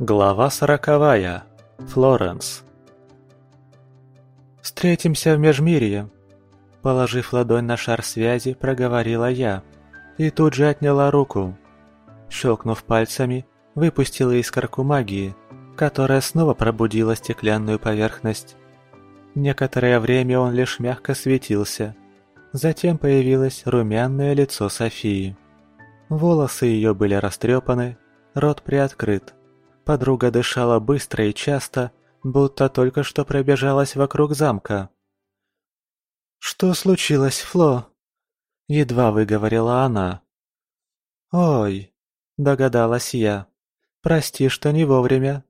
Глава сороковая. Флоренс. «Встретимся в Межмирье», — положив ладонь на шар связи, проговорила я. И тут же отняла руку. Щелкнув пальцами, выпустила искорку магии, которая снова пробудила стеклянную поверхность. Некоторое время он лишь мягко светился. Затем появилось румяное лицо Софии. Волосы ее были растрепаны, рот приоткрыт. Подруга дышала быстро и часто, будто только что пробежалась вокруг замка. «Что случилось, Фло?» Едва выговорила она. «Ой», — догадалась я. «Прости, что не вовремя».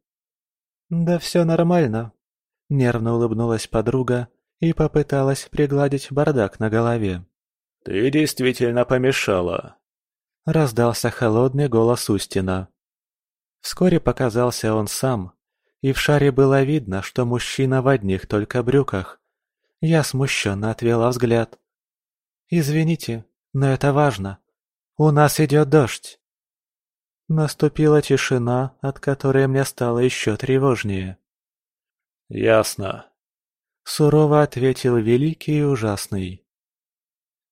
«Да все нормально», — нервно улыбнулась подруга и попыталась пригладить бардак на голове. «Ты действительно помешала», — раздался холодный голос Устина. Вскоре показался он сам, и в шаре было видно, что мужчина в одних только брюках. Я смущенно отвела взгляд. «Извините, но это важно. У нас идет дождь». Наступила тишина, от которой мне стало еще тревожнее. «Ясно», — сурово ответил великий и ужасный.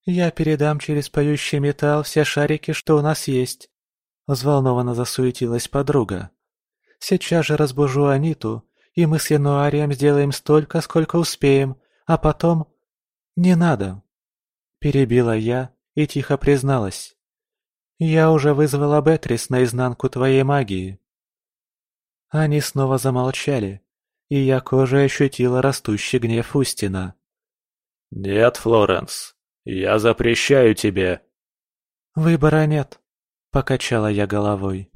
«Я передам через поющий металл все шарики, что у нас есть», — взволнованно засуетилась подруга. «Сейчас же разбужу Аниту, и мы с Януарием сделаем столько, сколько успеем, а потом...» «Не надо», — перебила я и тихо призналась. «Я уже вызвала Бетрис наизнанку твоей магии». Они снова замолчали, и я кожей ощутила растущий гнев Устина. «Нет, Флоренс, я запрещаю тебе». «Выбора нет», — покачала я головой.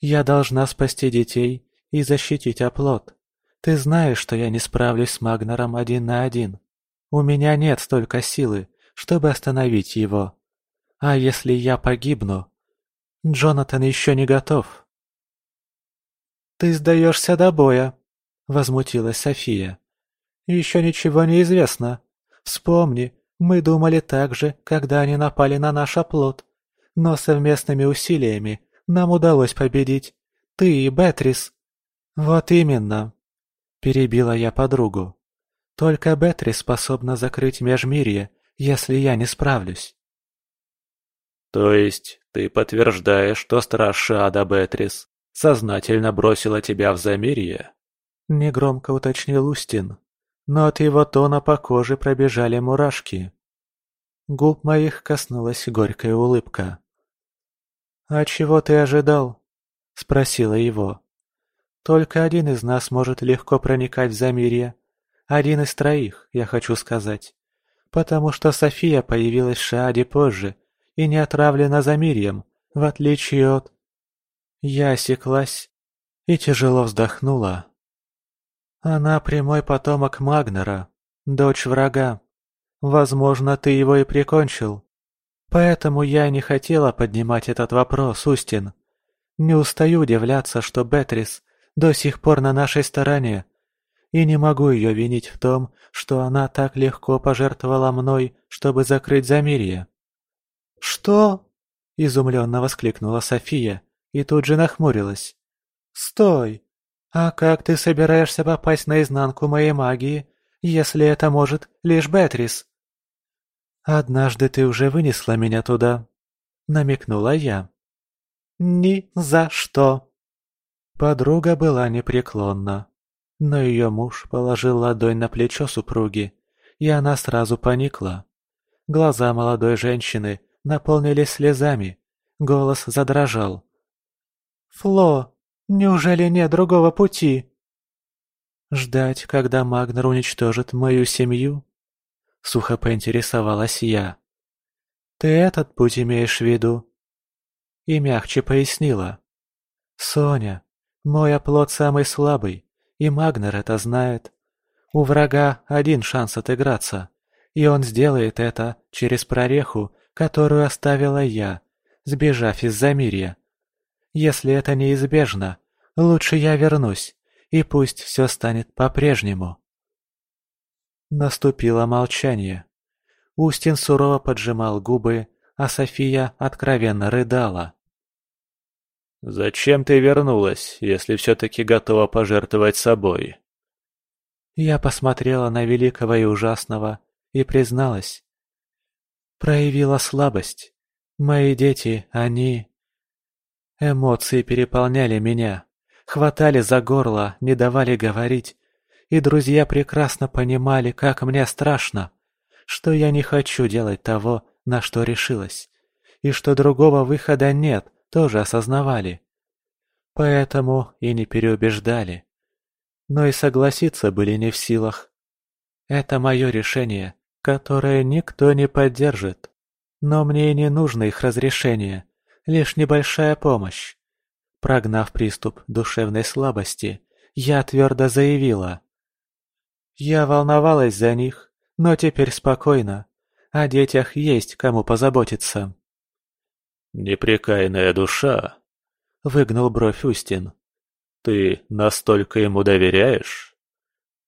«Я должна спасти детей и защитить оплот. Ты знаешь, что я не справлюсь с Магнером один на один. У меня нет столько силы, чтобы остановить его. А если я погибну? Джонатан еще не готов. «Ты сдаешься до боя», — возмутилась София. «Еще ничего не известно. Вспомни, мы думали так же, когда они напали на наш оплот. Но совместными усилиями нам удалось победить. Ты и Бетрис». «Вот именно», — перебила я подругу. «Только Бетрис способна закрыть межмирье если я не справлюсь. То есть ты подтверждаешь, что страж Шада Бетрис сознательно бросила тебя в замирье? Негромко уточнил Устин, но от его тона по коже пробежали мурашки. Губ моих коснулась горькая улыбка. «А чего ты ожидал?» — спросила его. «Только один из нас может легко проникать в замирье. Один из троих, я хочу сказать потому что София появилась в Шааде позже и не отравлена замирьем, в отличие от... Я осеклась и тяжело вздохнула. Она прямой потомок Магнера, дочь врага. Возможно, ты его и прикончил. Поэтому я не хотела поднимать этот вопрос, Устин. Не устаю удивляться, что Бетрис до сих пор на нашей стороне, и не могу ее винить в том, что она так легко пожертвовала мной, чтобы закрыть замирье. «Что?» – изумленно воскликнула София и тут же нахмурилась. «Стой! А как ты собираешься попасть наизнанку моей магии, если это может лишь Бетрис?» «Однажды ты уже вынесла меня туда», — намекнула я. «Ни за что!» Подруга была непреклонна. Но ее муж положил ладонь на плечо супруги, и она сразу поникла. Глаза молодой женщины наполнились слезами, голос задрожал. «Фло, неужели нет другого пути?» «Ждать, когда Магнер уничтожит мою семью?» Сухо поинтересовалась я. «Ты этот путь имеешь в виду?» И мягче пояснила. «Соня, мой оплот самый слабый, и Магнер это знает. У врага один шанс отыграться, и он сделает это через прореху, которую оставила я, сбежав из Замирья. Если это неизбежно, лучше я вернусь, и пусть все станет по-прежнему. Наступило молчание. Устин сурово поджимал губы, а София откровенно рыдала. «Зачем ты вернулась, если все-таки готова пожертвовать собой?» Я посмотрела на великого и ужасного и призналась. Проявила слабость. Мои дети, они... Эмоции переполняли меня, хватали за горло, не давали говорить, и друзья прекрасно понимали, как мне страшно, что я не хочу делать того, на что решилась, и что другого выхода нет, тоже осознавали. Поэтому и не переубеждали. Но и согласиться были не в силах. Это мое решение, которое никто не поддержит. Но мне и не нужно их разрешение, лишь небольшая помощь. Прогнав приступ душевной слабости, я твердо заявила. Я волновалась за них, но теперь спокойно. О детях есть кому позаботиться. «Непрекаянная душа», — выгнул бровь Устин. «Ты настолько ему доверяешь?»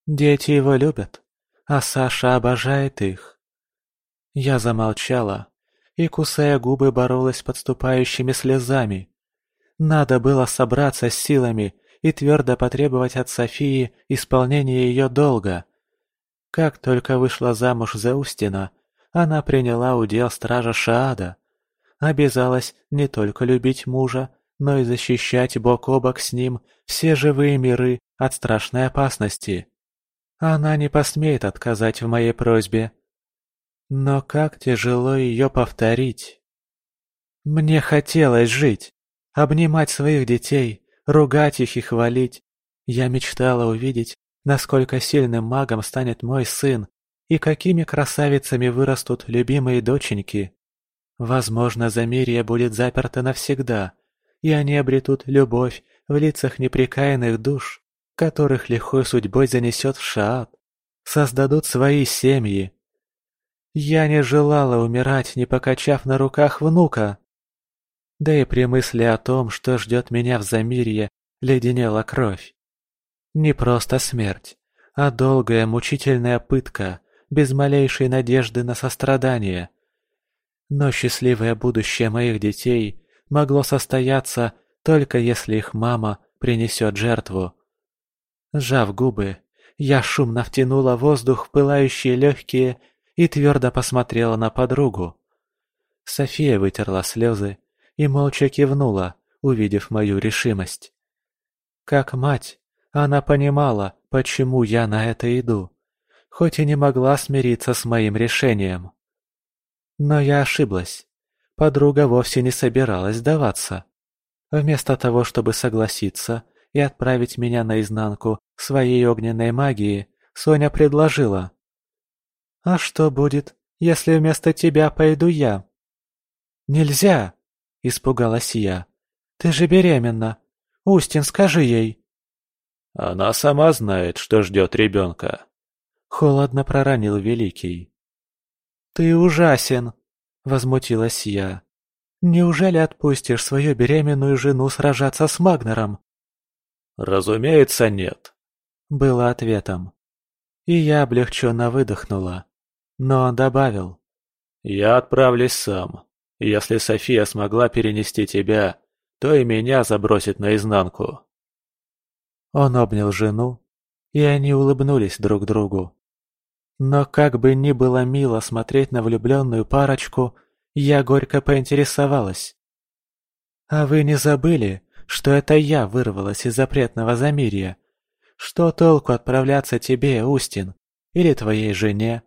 «Дети его любят, а Саша обожает их». Я замолчала и, кусая губы, боролась с подступающими слезами. Надо было собраться с силами и твердо потребовать от Софии исполнения ее долга. Как только вышла замуж за Устина, она приняла удел стража Шаада — обязалась не только любить мужа, но и защищать бок о бок с ним все живые миры от страшной опасности. Она не посмеет отказать в моей просьбе. Но как тяжело ее повторить. Мне хотелось жить, обнимать своих детей, ругать их и хвалить. Я мечтала увидеть, насколько сильным магом станет мой сын и какими красавицами вырастут любимые доченьки. Возможно, Замирье будет заперто навсегда, и они обретут любовь в лицах непрекаянных душ, которых лихой судьбой занесет в Шаат, создадут свои семьи. Я не желала умирать, не покачав на руках внука. Да и при мысли о том, что ждет меня в Замирье, леденела кровь. Не просто смерть, а долгая мучительная пытка, без малейшей надежды на сострадание. Но счастливое будущее моих детей могло состояться только если их мама принесет жертву. Сжав губы, я шумно втянула воздух в пылающие легкие и твердо посмотрела на подругу. София вытерла слезы и молча кивнула, увидев мою решимость. Как мать, она понимала, почему я на это иду, хоть и не могла смириться с моим решением. Но я ошиблась. Подруга вовсе не собиралась сдаваться. Вместо того, чтобы согласиться и отправить меня наизнанку своей огненной магии, Соня предложила. «А что будет, если вместо тебя пойду я?» «Нельзя!» – испугалась я. «Ты же беременна. Устин, скажи ей!» «Она сама знает, что ждет ребенка», – холодно проронил Великий. «Ты ужасен!» — возмутилась я. «Неужели отпустишь свою беременную жену сражаться с Магнером?» «Разумеется, нет», — было ответом. И я облегченно выдохнула. Но он добавил. «Я отправлюсь сам. Если София смогла перенести тебя, то и меня забросит наизнанку». Он обнял жену, и они улыбнулись друг другу. Но как бы ни было мило смотреть на влюбленную парочку, я горько поинтересовалась. «А вы не забыли, что это я вырвалась из запретного замирья? Что толку отправляться тебе, Устин, или твоей жене?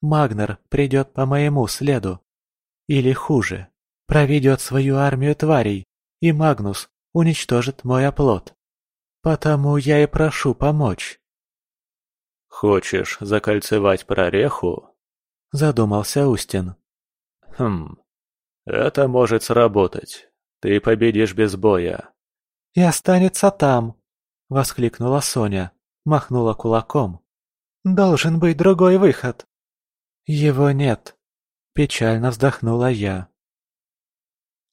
Магнер придет по моему следу. Или хуже, проведет свою армию тварей, и Магнус уничтожит мой оплот. Потому я и прошу помочь». «Хочешь закольцевать прореху?» – задумался Устин. «Хм, это может сработать. Ты победишь без боя». «И останется там!» – воскликнула Соня, махнула кулаком. «Должен быть другой выход!» «Его нет!» – печально вздохнула я.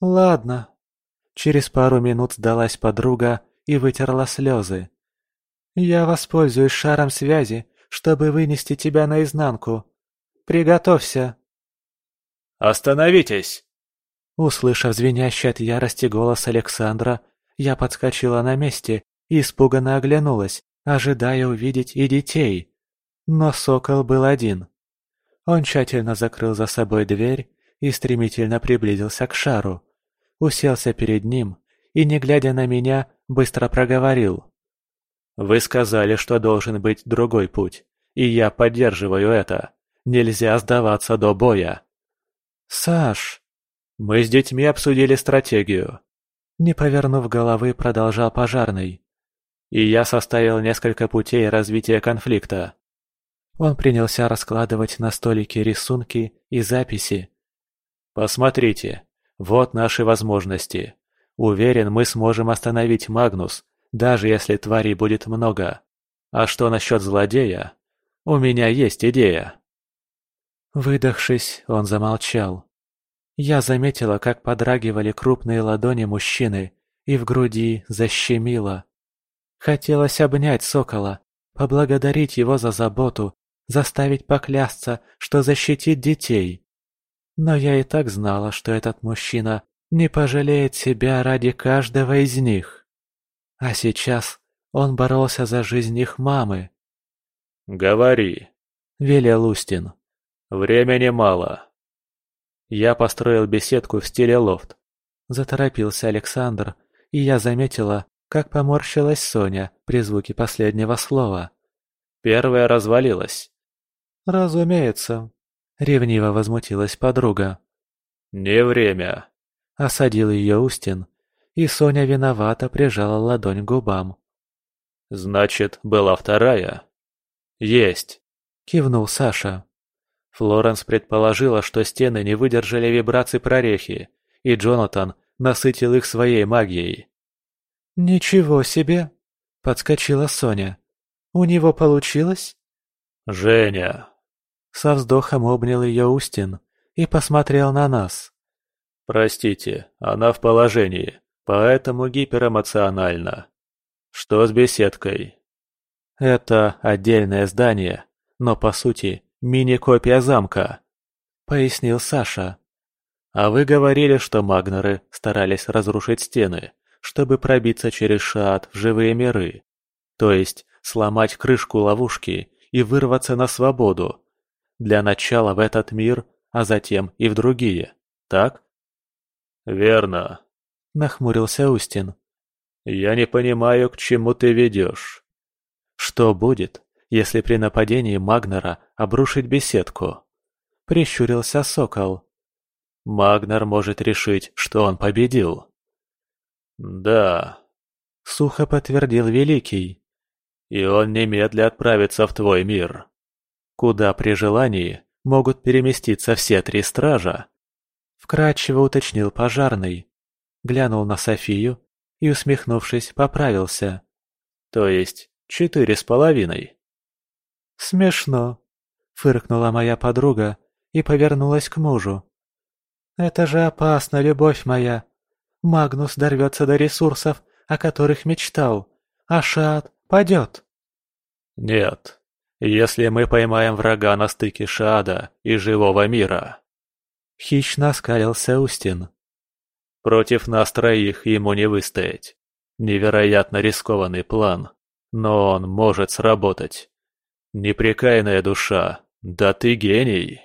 «Ладно». Через пару минут сдалась подруга и вытерла слезы. «Я воспользуюсь шаром связи, чтобы вынести тебя наизнанку. Приготовься!» «Остановитесь!» Услышав звенящий от ярости голос Александра, Я подскочила на месте и испуганно оглянулась, ожидая увидеть и детей. Но сокол был один. Он тщательно закрыл за собой дверь и стремительно приблизился к шару. Уселся перед ним и, не глядя на меня, быстро проговорил. «Вы сказали, что должен быть другой путь, и я поддерживаю это. Нельзя сдаваться до боя». «Саш!» «Мы с детьми обсудили стратегию». Не повернув головы, продолжал пожарный. «И я составил несколько путей развития конфликта». Он принялся раскладывать на столике рисунки и записи. «Посмотрите, вот наши возможности. Уверен, мы сможем остановить Магнус, даже если тварей будет много. А что насчет злодея? У меня есть идея». Выдохшись, он замолчал. Я заметила, как подрагивали крупные ладони мужчины, и в груди защемило. Хотелось обнять сокола, поблагодарить его за заботу, заставить поклясться, что защитит детей. Но я и так знала, что этот мужчина не пожалеет себя ради каждого из них. А сейчас он боролся за жизнь их мамы. «Говори», — велел Устин. «Времени мало». Я построил беседку в стиле лофт. Заторопился Александр, и я заметила, как поморщилась Соня при звуке последнего слова. Первая развалилась. «Разумеется», — ревниво возмутилась подруга. «Не время», — осадил ее Устин, и Соня виновато прижала ладонь к губам. «Значит, была вторая?» «Есть», — кивнул Саша. Флоренс предположила, что стены не выдержали вибраций прорехи, и Джонатан насытил их своей магией. «Ничего себе!» — подскочила Соня. «У него получилось?» «Женя!» Со вздохом обнял ее Устин и посмотрел на нас. «Простите, она в положении, поэтому гиперэмоциональна. Что с беседкой?» «Это отдельное здание, но по сути мини-копия замка», — пояснил Саша. «А вы говорили, что магнеры старались разрушить стены, чтобы пробиться через шаат в живые миры, то есть сломать крышку ловушки и вырваться на свободу, для начала в этот мир, а затем и в другие, так? Верно, нахмурился Устин. Я не понимаю, к чему ты ведешь. Что будет, если при нападении Магнера обрушить беседку? Прищурился Сокол. Магнер может решить, что он победил. Да, сухо подтвердил Великий. И он немедля отправится в твой мир куда при желании могут переместиться все три стража. Вкратчиво уточнил пожарный, глянул на Софию и, усмехнувшись, поправился. То есть четыре с половиной. «Смешно», — фыркнула моя подруга и повернулась к мужу. «Это же опасно, любовь моя. Магнус дорвется до ресурсов, о которых мечтал, а Шат падет». «Нет, если мы поймаем врага на стыке Шада и живого мира. Хищно оскалился Устин. Против нас троих ему не выстоять. Невероятно рискованный план, но он может сработать. Непрекаянная душа, да ты гений.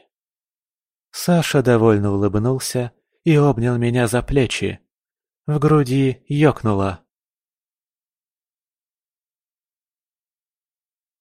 Саша довольно улыбнулся и обнял меня за плечи. В груди ёкнуло.